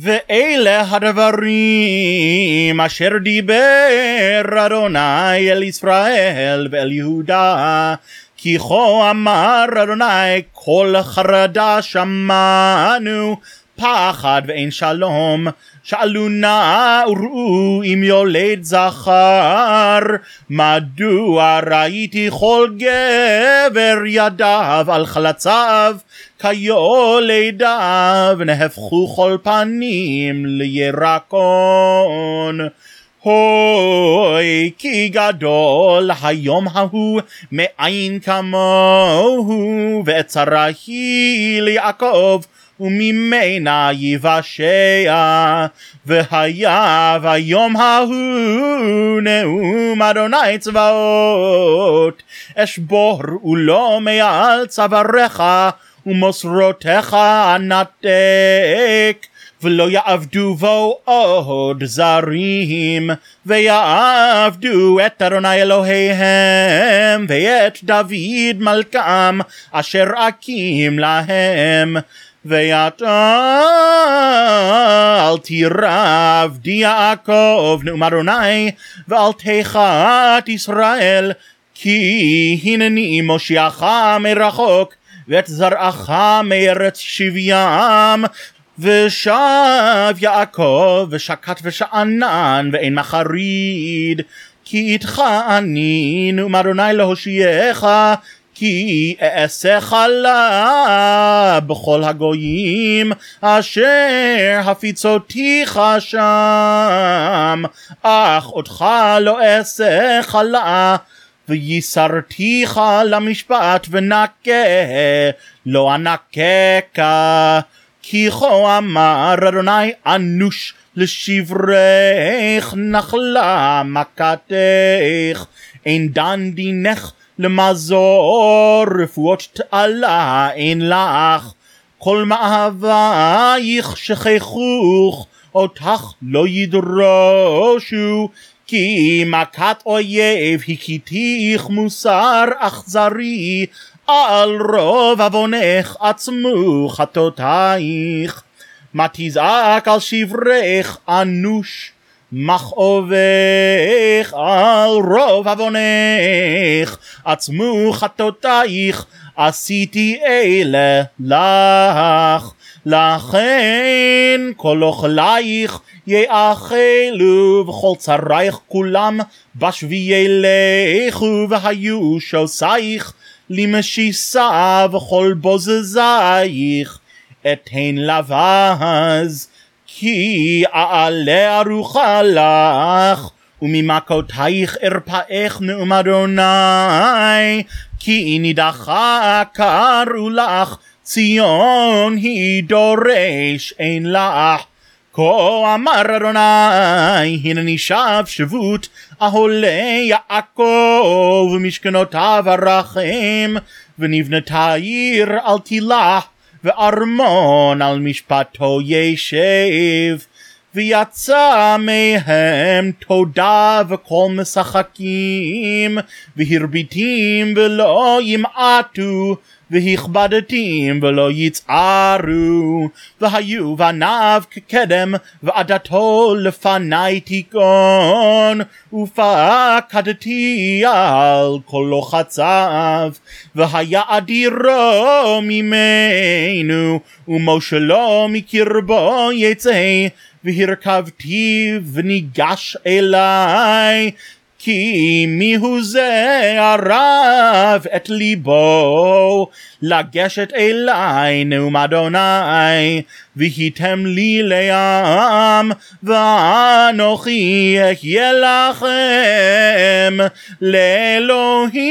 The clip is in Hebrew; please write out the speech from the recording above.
ואלה הדברים אשר דיבר אדוני אל ישראל ואל יהודה כי כה אמר אדוני כל חרדה שמענו פחד ואין שלום. שאלו נא וראו אם יולד זכר. מדוע ראיתי כל גבר ידיו על חלציו? כיולדיו נהפכו כל פנים לירקון הוי כי גדול היום ההוא מאין כמוהו ועצרה היא ליעקב וממנה יבשע והיה ביום ההוא נאום אדוני צבאות אשבור ולא מעל צוואריך ומוסרותיך אנתק ולא יעבדו בו עוד זרים ויעבדו את אדוני אלוהיהם ואת דוד מלכם אשר אקים להם. ואתה אל תירב די יעקב נאום אדוני ואל תחת ישראל כי הנני מושיעך מרחוק ואת זרעך מארץ שבים ושב יעקב ושקט ושאנן ואין מחריד. כי איתך אני נאום אדוני להושיעך כי אעשך לה בכל הגויים אשר הפיצותיך שם. אך אותך לא אעשך לה וייסרתיך למשפט ונקה לא אנקקה כי כה אמר אדוני אנוש לשברך נחלה מכתך אין דן דינך למזור רפואות תעלה אין לך. כל מאהבייך שכחוך אותך לא ידרושו. כי מכת אויב הכיתיך מוסר אכזרי על רוב עוונך עצמו חטאותייך. מה תזעק על שברך אנוש מכאובך על רוב עוונך עצמו חטאותייך. עשיתי אלה לך לכן כל אוכלייך יאכלו וכל צריך כולם בשביעי לכו והיו שוסייך למשיסה וכל בוזזייך אתן לבז כי אעלה ארוחה לך וממכותייך ארפאך נאום אדוני כי נידחה קראו לך ציון היא דורש אין לך כה אמר אדוני הנני שב שבות אהולי יעקב ומשכנותיו הרחם ונבנתה עיר אל תילח וארמון על משפטו ישב ויצא מהם תודה וכל משחקים והרביתים ולא ימעטו והכבדתים ולא יצערו. והיו בניו כקדם ועדתו לפני תיכון. ופקדתי על כל לוחציו והיה אדירו ממנו ומושלו מקרבו יצא. והרכבתי וניגש אליי כי מיהו זה ערב את ליבו? לגשת אליי נאום אדוני והיתם לי לעם ואנוכי אחיה לכם לאלוהים